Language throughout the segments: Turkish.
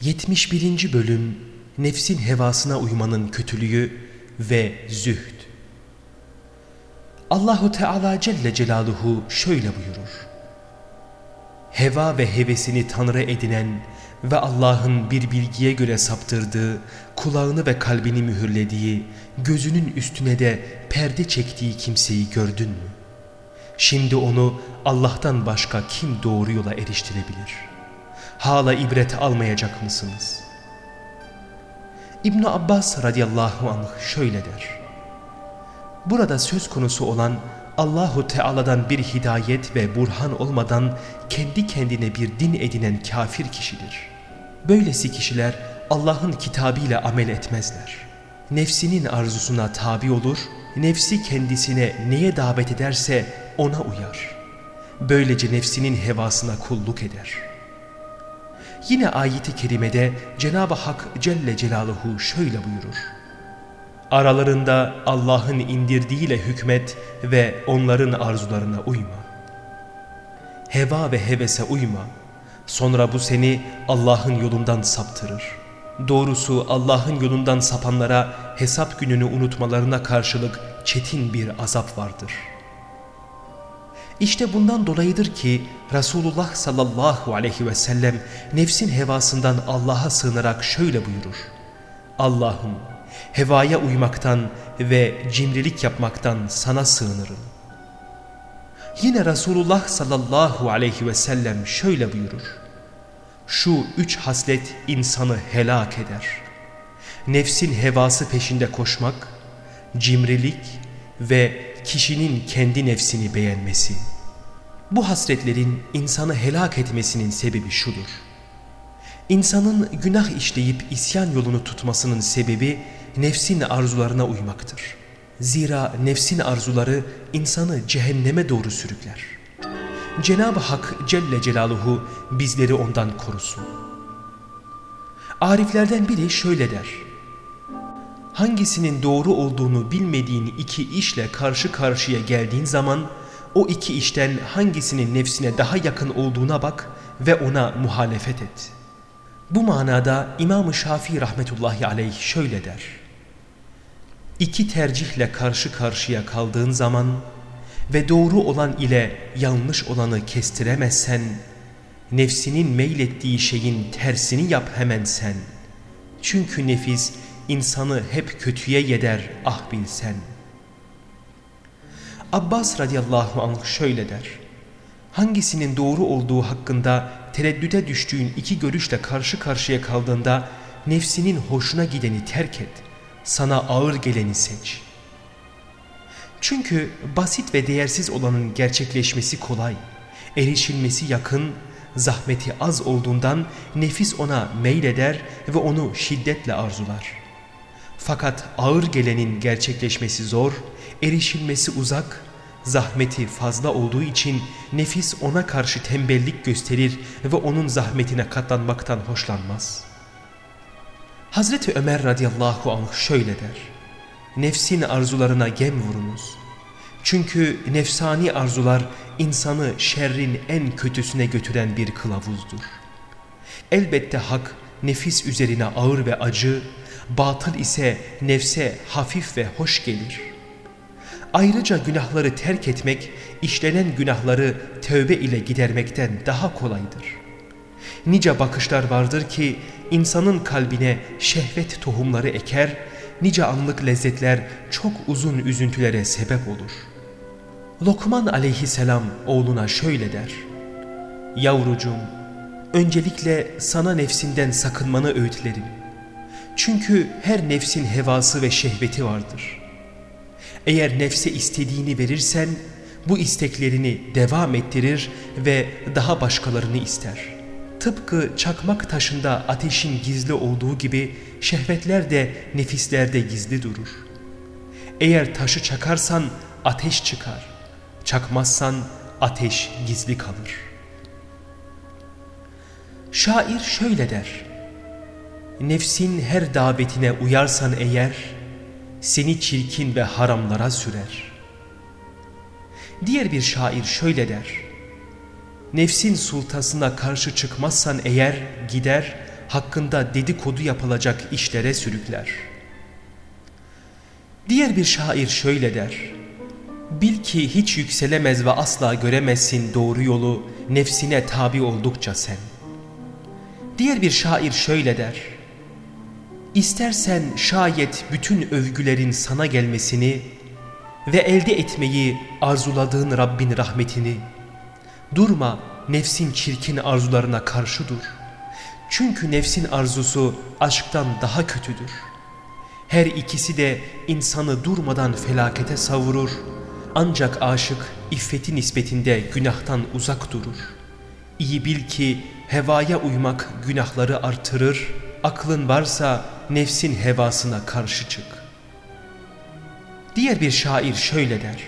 71. Bölüm Nefsin hevasına uymanın kötülüğü ve zühd Allahu Teala Celle Celaluhu şöyle buyurur. Heva ve hevesini tanrı edinen ve Allah'ın bir bilgiye göre saptırdığı, kulağını ve kalbini mühürlediği, gözünün üstüne de perde çektiği kimseyi gördün mü? Şimdi onu Allah'tan başka kim doğru yola eriştirebilir?'' Hala ibret almayacak mısınız? İbn Abbas radıyallahu anh şöyle der. Burada söz konusu olan Allahu Teala'dan bir hidayet ve burhan olmadan kendi kendine bir din edinen kafir kişidir. Böylesi kişiler Allah'ın kitabıyla amel etmezler. Nefsinin arzusuna tabi olur, nefsi kendisine neye davet ederse ona uyar. Böylece nefsinin hevasına kulluk eder.'' Yine ayeti kerimede Cenab-ı Hak Celle Celaluhu şöyle buyurur. Aralarında Allah'ın indirdiğiyle hükmet ve onların arzularına uyma. Heva ve hevese uyma. Sonra bu seni Allah'ın yolundan saptırır. Doğrusu Allah'ın yolundan sapanlara hesap gününü unutmalarına karşılık çetin bir azap vardır.'' İşte bundan dolayıdır ki Resulullah sallallahu aleyhi ve sellem nefsin hevasından Allah'a sığınarak şöyle buyurur. Allah'ım hevaya uymaktan ve cimrilik yapmaktan sana sığınırım. Yine Resulullah sallallahu aleyhi ve sellem şöyle buyurur. Şu üç haslet insanı helak eder. Nefsin hevası peşinde koşmak, cimrilik ve kişinin kendi nefsini beğenmesi. Bu hasretlerin insanı helak etmesinin sebebi şudur. İnsanın günah işleyip isyan yolunu tutmasının sebebi nefsin arzularına uymaktır. Zira nefsin arzuları insanı cehenneme doğru sürükler. Cenab-ı Hak Celle Celaluhu bizleri ondan korusun. Ariflerden biri şöyle der hangisinin doğru olduğunu bilmediğin iki işle karşı karşıya geldiğin zaman o iki işten hangisinin nefsine daha yakın olduğuna bak ve ona muhalefet et. Bu manada İmam-ı Şafii rahmetullahi aleyh şöyle der. İki tercihle karşı karşıya kaldığın zaman ve doğru olan ile yanlış olanı kestiremezsen, nefsinin meylettiği şeyin tersini yap hemen sen. Çünkü nefis insanı hep kötüye yeder ah bilsen. Abbas radıyallahu anh şöyle der. Hangisinin doğru olduğu hakkında tereddüte düştüğün iki görüşle karşı karşıya kaldığında nefsinin hoşuna gideni terk et. Sana ağır geleni seç. Çünkü basit ve değersiz olanın gerçekleşmesi kolay, erişilmesi yakın, zahmeti az olduğundan nefis ona meyleder ve onu şiddetle arzular. Fakat ağır gelenin gerçekleşmesi zor, erişilmesi uzak, zahmeti fazla olduğu için nefis ona karşı tembellik gösterir ve onun zahmetine katlanmaktan hoşlanmaz. Hazreti Ömer radıyallahu anh şöyle der. Nefsin arzularına gem vurunuz. Çünkü nefsani arzular insanı şerrin en kötüsüne götüren bir kılavuzdur. Elbette hak nefis üzerine ağır ve acı, batıl ise nefse hafif ve hoş gelir. Ayrıca günahları terk etmek, işlenen günahları tövbe ile gidermekten daha kolaydır. Nice bakışlar vardır ki insanın kalbine şehvet tohumları eker, nice anlık lezzetler çok uzun üzüntülere sebep olur. Lokman aleyhisselam oğluna şöyle der. Yavrucuğum, öncelikle sana nefsinden sakınmanı öğütlerim. Çünkü her nefsin hevası ve şehveti vardır. Eğer nefse istediğini verirsen bu isteklerini devam ettirir ve daha başkalarını ister. Tıpkı çakmak taşında ateşin gizli olduğu gibi şehvetler de nefislerde gizli durur. Eğer taşı çakarsan ateş çıkar, çakmazsan ateş gizli kalır. Şair şöyle der nefsin her davetine uyarsan eğer, seni çirkin ve haramlara sürer. Diğer bir şair şöyle der, nefsin sultasına karşı çıkmazsan eğer gider, hakkında dedikodu yapılacak işlere sürükler. Diğer bir şair şöyle der. Bil ki hiç yükselemez ve asla göremezsin doğru yolu nefsine tabi oldukça sen. Diğer bir şair şöyle der. İstersen şayet bütün övgülerin sana gelmesini ve elde etmeyi arzuladığın Rabbin rahmetini, durma nefsin çirkin arzularına karşı dur. Çünkü nefsin arzusu aşktan daha kötüdür. Her ikisi de insanı durmadan felakete savurur. Ancak aşık iffeti nispetinde günahtan uzak durur. İyi bil ki hevaya uymak günahları artırır. Aklın varsa nefsin hevasına karşı çık. Diğer bir şair şöyle der.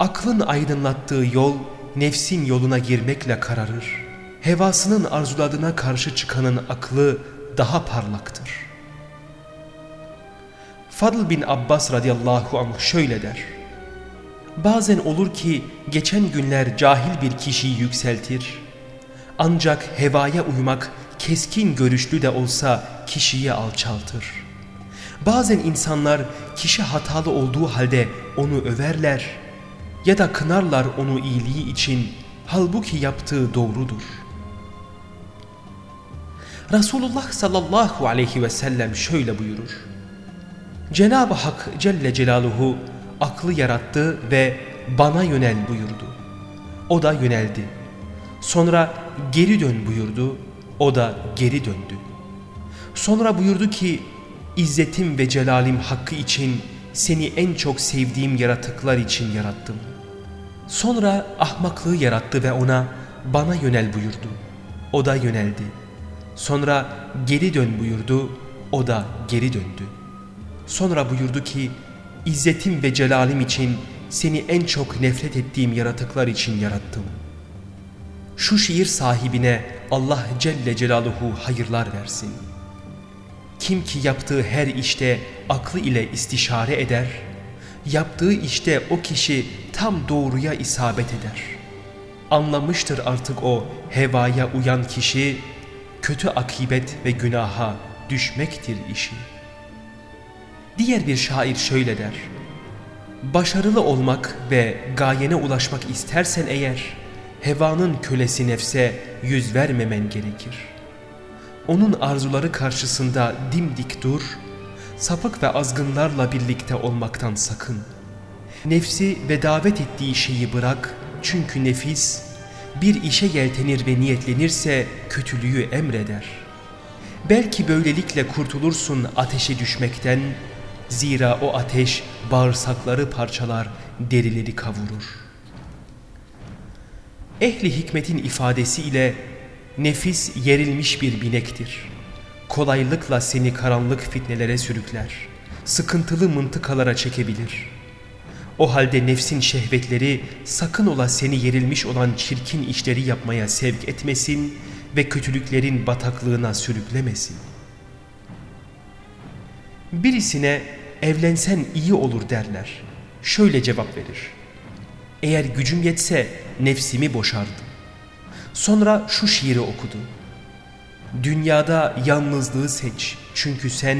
Aklın aydınlattığı yol nefsin yoluna girmekle kararır. Hevasının arzuladığına karşı çıkanın aklı daha parlaktır. Fadl bin Abbas radıyallahu anh şöyle der. Bazen olur ki geçen günler cahil bir kişiyi yükseltir. Ancak hevaya uymak keskin görüşlü de olsa kişiyi alçaltır. Bazen insanlar kişi hatalı olduğu halde onu överler ya da kınarlar onu iyiliği için halbuki yaptığı doğrudur. Resulullah sallallahu aleyhi ve sellem şöyle buyurur. Cenab-ı Hak Celle Celaluhu aklı yarattı ve bana yönel buyurdu. O da yöneldi. Sonra geri dön buyurdu. O da geri döndü. Sonra buyurdu ki İzzetim ve celalim hakkı için seni en çok sevdiğim yaratıklar için yarattım. Sonra ahmaklığı yarattı ve ona bana yönel buyurdu. O da yöneldi. Sonra geri dön buyurdu. O da geri döndü. Sonra buyurdu ki İzzetim ve celalim için seni en çok nefret ettiğim yaratıklar için yarattım. Şu şiir sahibine Allah Celle Celaluhu hayırlar versin. Kim ki yaptığı her işte aklı ile istişare eder, yaptığı işte o kişi tam doğruya isabet eder. Anlamıştır artık o hevaya uyan kişi, kötü akibet ve günaha düşmektir işi. Diğer bir şair şöyle der. Başarılı olmak ve gayene ulaşmak istersen eğer, hevanın kölesi nefse yüz vermemen gerekir. Onun arzuları karşısında dimdik dur, sapık ve azgınlarla birlikte olmaktan sakın. Nefsi ve davet ettiği şeyi bırak çünkü nefis bir işe yeltenir ve niyetlenirse kötülüğü emreder. Belki böylelikle kurtulursun ateşe düşmekten, zira o ateş bağırsakları parçalar, derileri kavurur. Ehli hikmetin ifadesiyle nefis yerilmiş bir binektir. Kolaylıkla seni karanlık fitnelere sürükler, sıkıntılı mıntıkalara çekebilir. O halde nefsin şehvetleri sakın ola seni yerilmiş olan çirkin işleri yapmaya sevk etmesin ve kötülüklerin bataklığına sürüklemesin. Birisine evlensen iyi olur derler. Şöyle cevap verir. Eğer gücüm yetse nefsimi boşardım. Sonra şu şiiri okudu. Dünyada yalnızlığı seç çünkü sen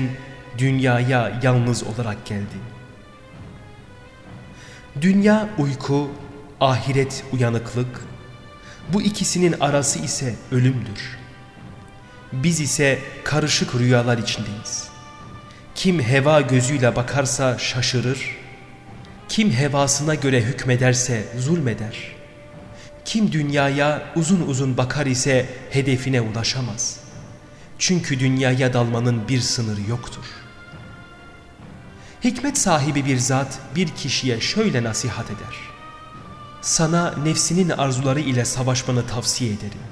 dünyaya yalnız olarak geldin. Dünya uyku, ahiret uyanıklık, bu ikisinin arası ise ölümdür. Biz ise karışık rüyalar içindeyiz. Kim heva gözüyle bakarsa şaşırır, kim hevasına göre hükmederse zulmeder. Kim dünyaya uzun uzun bakar ise hedefine ulaşamaz. Çünkü dünyaya dalmanın bir sınırı yoktur. Hikmet sahibi bir zat bir kişiye şöyle nasihat eder. Sana nefsinin arzuları ile savaşmanı tavsiye ederim.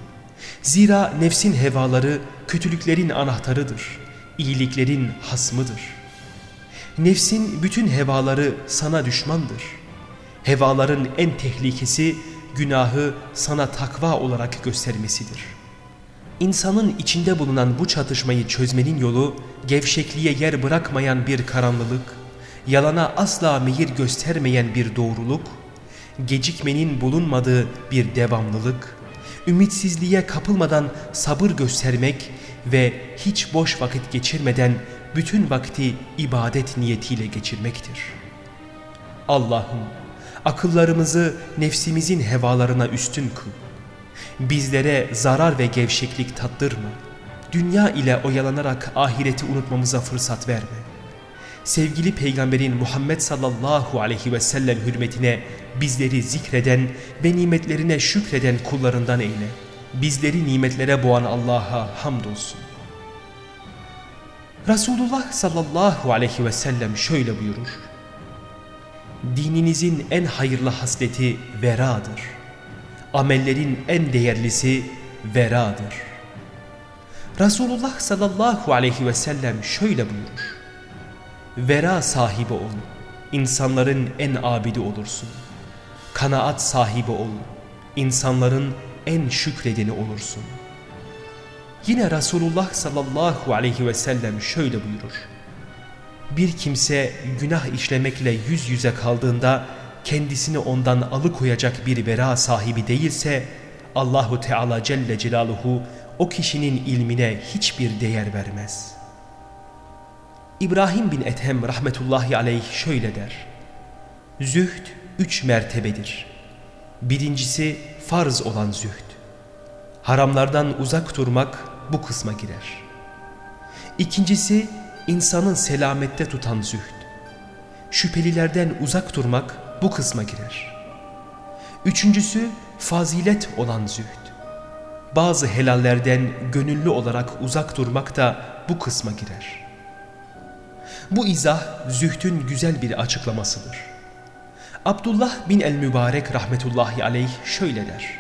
Zira nefsin hevaları kötülüklerin anahtarıdır, iyiliklerin hasmıdır.'' Nefsin bütün hevaları sana düşmandır. Hevaların en tehlikesi günahı sana takva olarak göstermesidir. İnsanın içinde bulunan bu çatışmayı çözmenin yolu gevşekliğe yer bırakmayan bir karanlılık, yalana asla meyir göstermeyen bir doğruluk, gecikmenin bulunmadığı bir devamlılık, ümitsizliğe kapılmadan sabır göstermek ve hiç boş vakit geçirmeden bütün vakti ibadet niyetiyle geçirmektir. Allah'ım akıllarımızı nefsimizin hevalarına üstün kıl. Bizlere zarar ve gevşeklik tattırma. Dünya ile oyalanarak ahireti unutmamıza fırsat verme. Sevgili Peygamberin Muhammed sallallahu aleyhi ve sellem hürmetine bizleri zikreden ve nimetlerine şükreden kullarından eyle. Bizleri nimetlere boğan Allah'a hamdolsun. Resulullah sallallahu aleyhi ve sellem şöyle buyurur. Dininizin en hayırlı hasleti veradır. Amellerin en değerlisi veradır. Resulullah sallallahu aleyhi ve sellem şöyle buyurur. Vera sahibi ol, insanların en abidi olursun. Kanaat sahibi ol, insanların en şükredeni olursun. Yine Resulullah sallallahu aleyhi ve sellem şöyle buyurur. Bir kimse günah işlemekle yüz yüze kaldığında kendisini ondan alıkoyacak bir vera sahibi değilse Allahu Teala Celle Celaluhu o kişinin ilmine hiçbir değer vermez. İbrahim bin Ethem rahmetullahi aleyh şöyle der. Zühd üç mertebedir. Birincisi farz olan zühd. Haramlardan uzak durmak bu kısma girer. İkincisi insanın selamette tutan zühd. Şüphelilerden uzak durmak bu kısma girer. Üçüncüsü fazilet olan zühd. Bazı helallerden gönüllü olarak uzak durmak da bu kısma girer. Bu izah zühdün güzel bir açıklamasıdır. Abdullah bin el-Mübarek rahmetullahi aleyh şöyle der.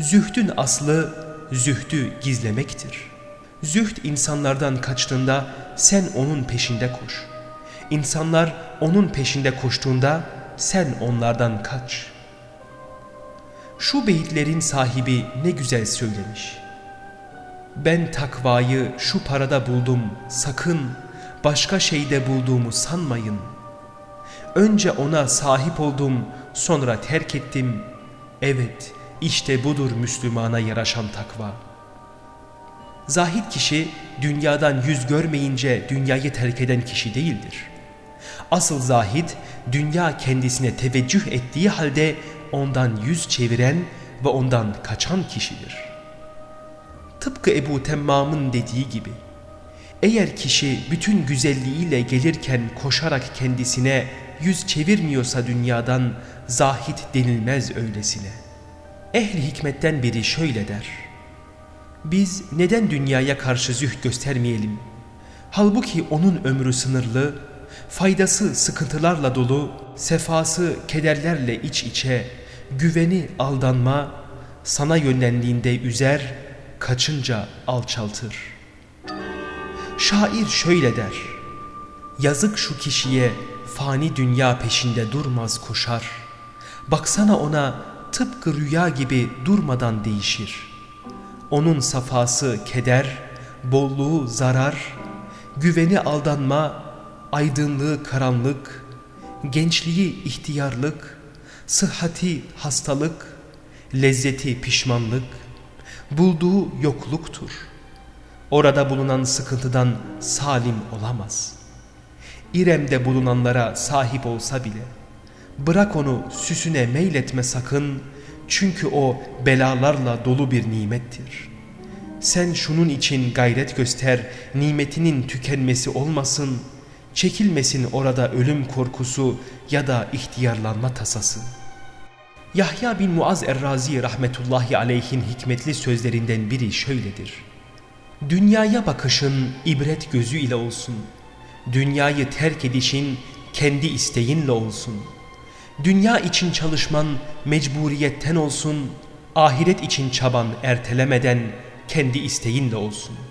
Zühdün aslı zühdü gizlemektir. Zühd insanlardan kaçtığında sen onun peşinde koş. İnsanlar onun peşinde koştuğunda sen onlardan kaç. Şu beyitlerin sahibi ne güzel söylemiş. Ben takvayı şu parada buldum sakın başka şeyde bulduğumu sanmayın. Önce ona sahip oldum sonra terk ettim. Evet işte budur Müslümana yaraşan takva. Zahid kişi dünyadan yüz görmeyince dünyayı terk eden kişi değildir. Asıl zahid dünya kendisine teveccüh ettiği halde ondan yüz çeviren ve ondan kaçan kişidir. Tıpkı Ebu Temmam'ın dediği gibi, eğer kişi bütün güzelliğiyle gelirken koşarak kendisine yüz çevirmiyorsa dünyadan zahit denilmez öylesine. Ehli hikmetten biri şöyle der. Biz neden dünyaya karşı zühd göstermeyelim? Halbuki onun ömrü sınırlı, faydası sıkıntılarla dolu, sefası kederlerle iç içe, güveni aldanma, sana yönlendiğinde üzer, kaçınca alçaltır. Şair şöyle der, yazık şu kişiye fani dünya peşinde durmaz koşar. Baksana ona tıpkı rüya gibi durmadan değişir. Onun safası keder, bolluğu zarar, güveni aldanma, aydınlığı karanlık, gençliği ihtiyarlık, sıhhati hastalık, lezzeti pişmanlık, bulduğu yokluktur. Orada bulunan sıkıntıdan salim olamaz. İrem'de bulunanlara sahip olsa bile, bırak onu süsüne meyletme sakın, çünkü o belalarla dolu bir nimettir. Sen şunun için gayret göster, nimetinin tükenmesi olmasın, çekilmesin orada ölüm korkusu ya da ihtiyarlanma tasası. Yahya bin Muaz Errazi rahmetullahi aleyhin hikmetli sözlerinden biri şöyledir. Dünyaya bakışın ibret gözü ile olsun. Dünyayı terk edişin kendi isteğinle olsun. Dünya için çalışman mecburiyetten olsun. Ahiret için çaban ertelemeden kendi isteğinle olsun.''